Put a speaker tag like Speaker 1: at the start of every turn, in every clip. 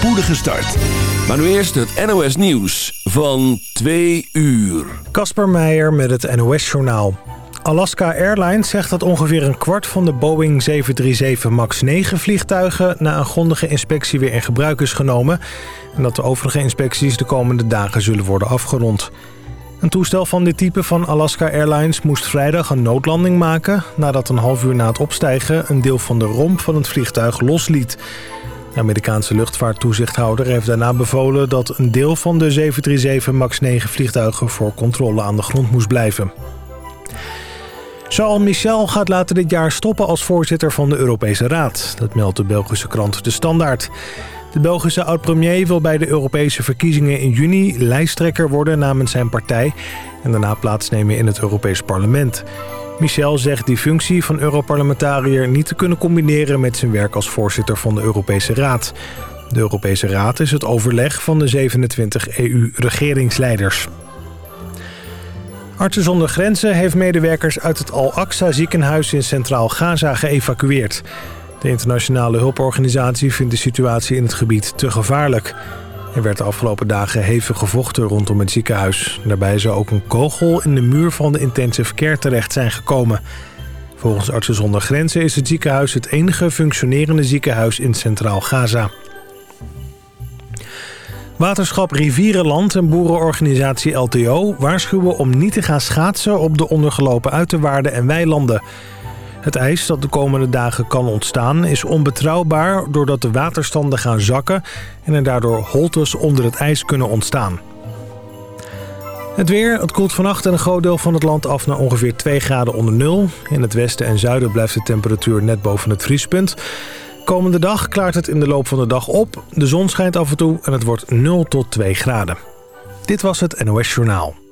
Speaker 1: spoedige start. Maar nu eerst het NOS Nieuws van 2 uur.
Speaker 2: Kasper Meijer met het NOS Journaal. Alaska Airlines zegt dat ongeveer een kwart van de Boeing 737 MAX 9 vliegtuigen... na een grondige inspectie weer in gebruik is genomen... en dat de overige inspecties de komende dagen zullen worden afgerond. Een toestel van dit type van Alaska Airlines moest vrijdag een noodlanding maken... nadat een half uur na het opstijgen een deel van de romp van het vliegtuig losliet. De Amerikaanse luchtvaarttoezichthouder heeft daarna bevolen... dat een deel van de 737 MAX 9 vliegtuigen voor controle aan de grond moest blijven. Charles Michel gaat later dit jaar stoppen als voorzitter van de Europese Raad. Dat meldt de Belgische krant De Standaard. De Belgische oud-premier wil bij de Europese verkiezingen in juni lijsttrekker worden namens zijn partij en daarna plaatsnemen in het Europees Parlement. Michel zegt die functie van Europarlementariër niet te kunnen combineren met zijn werk als voorzitter van de Europese Raad. De Europese Raad is het overleg van de 27 EU-regeringsleiders. Artsen zonder Grenzen heeft medewerkers uit het Al-Aqsa ziekenhuis in Centraal Gaza geëvacueerd. De internationale hulporganisatie vindt de situatie in het gebied te gevaarlijk. Er werd de afgelopen dagen hevig gevochten rondom het ziekenhuis. Daarbij zou ook een kogel in de muur van de intensive care terecht zijn gekomen. Volgens Artsen zonder Grenzen is het ziekenhuis het enige functionerende ziekenhuis in Centraal Gaza. Waterschap Rivierenland en boerenorganisatie LTO waarschuwen om niet te gaan schaatsen op de ondergelopen uiterwaarden en weilanden. Het ijs dat de komende dagen kan ontstaan is onbetrouwbaar doordat de waterstanden gaan zakken en er daardoor holtes onder het ijs kunnen ontstaan. Het weer, het koelt vannacht in een groot deel van het land af naar ongeveer 2 graden onder nul. In het westen en zuiden blijft de temperatuur net boven het vriespunt. Komende dag klaart het in de loop van de dag op. De zon schijnt af en toe en het wordt 0 tot 2 graden. Dit was het NOS Journaal.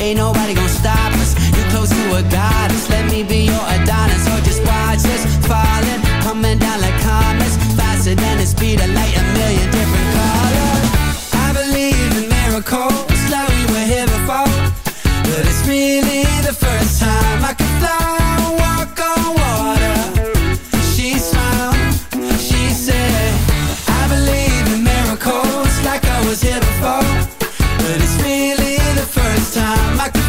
Speaker 3: ain't nobody gonna stop us. You're close to a goddess, let me be your Adonis. Or just watch us falling, coming down like comets. Faster than the speed of light, a million different colors. I believe in miracles, like we were here before. But it's really the first time I could fly walk on water. She smiled, she said, I believe in miracles like I was here before, time. I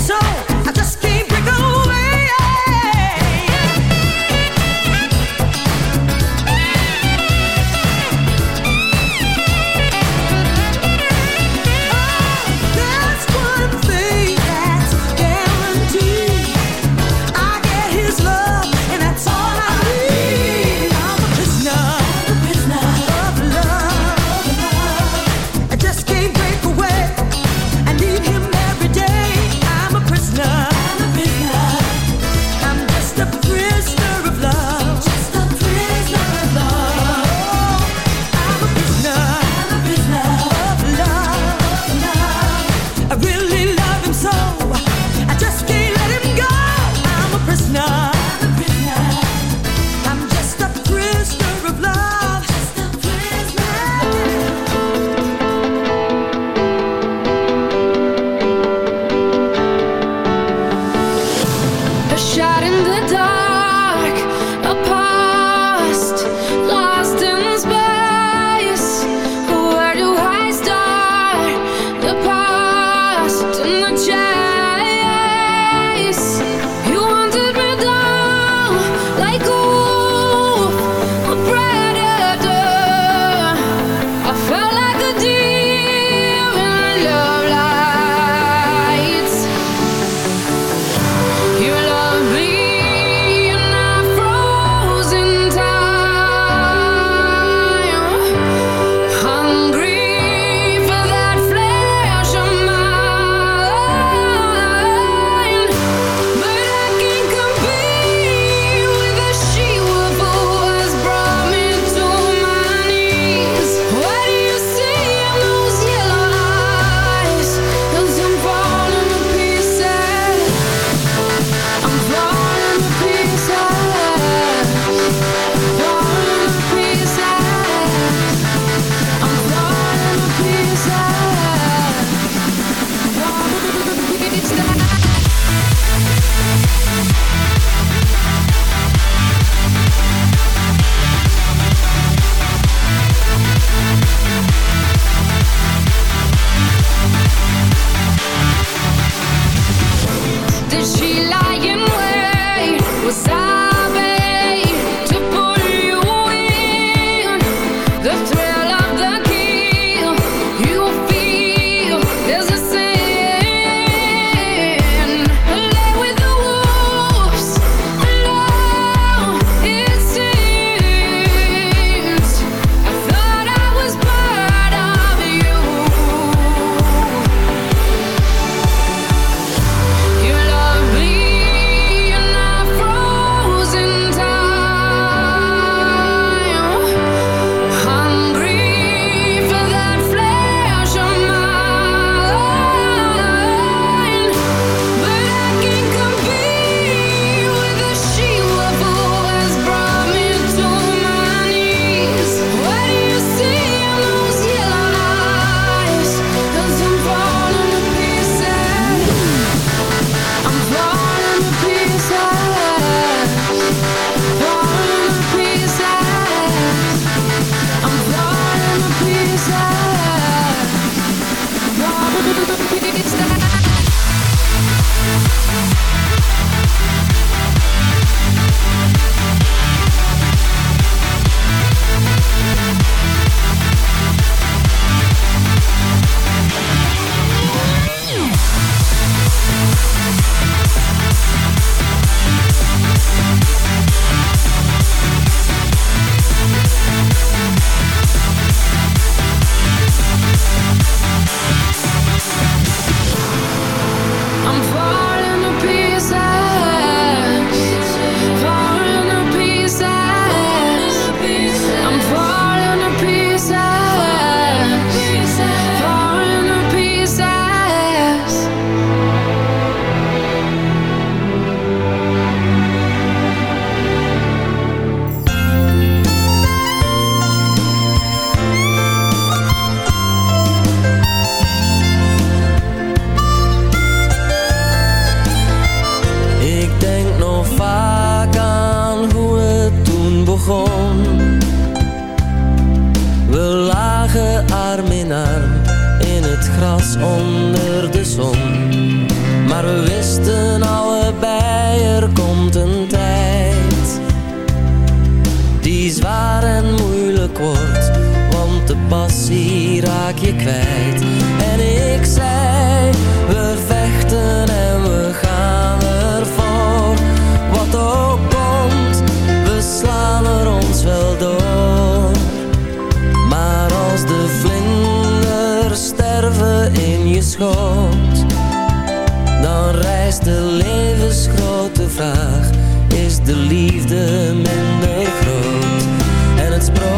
Speaker 4: so.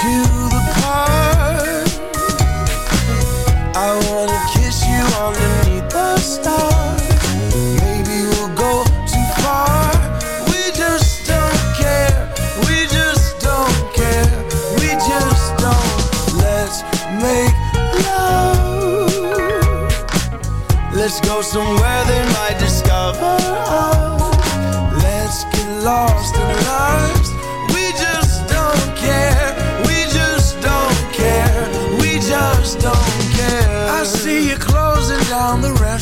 Speaker 5: to the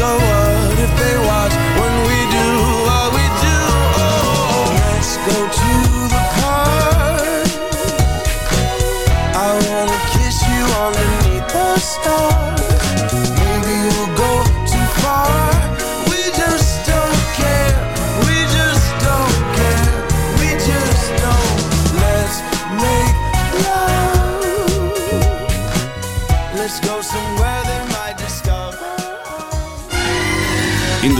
Speaker 5: so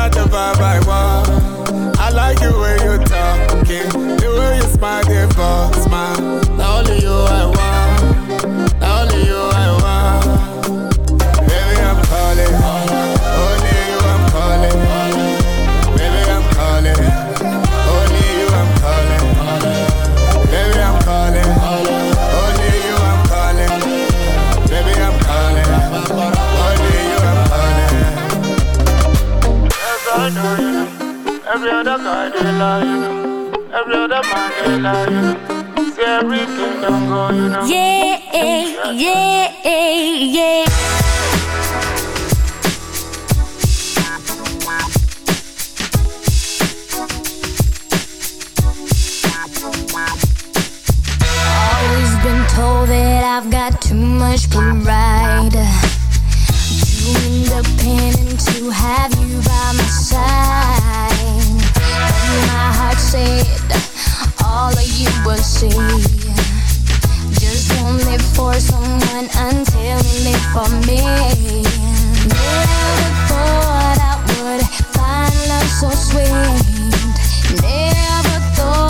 Speaker 6: Got the vibe I want. I like the way you talking, the way you smile, the boss smile. Only you I want. Every other guy they lie, you know. Every other man they lie, you know. See everything don't go, you know.
Speaker 7: Yeah, yeah, yeah. Always been told that I've got too much pride. Too independent to have you by my side. My heart said all of you will see. Just for someone until for me. Never thought I would find love so sweet. Never thought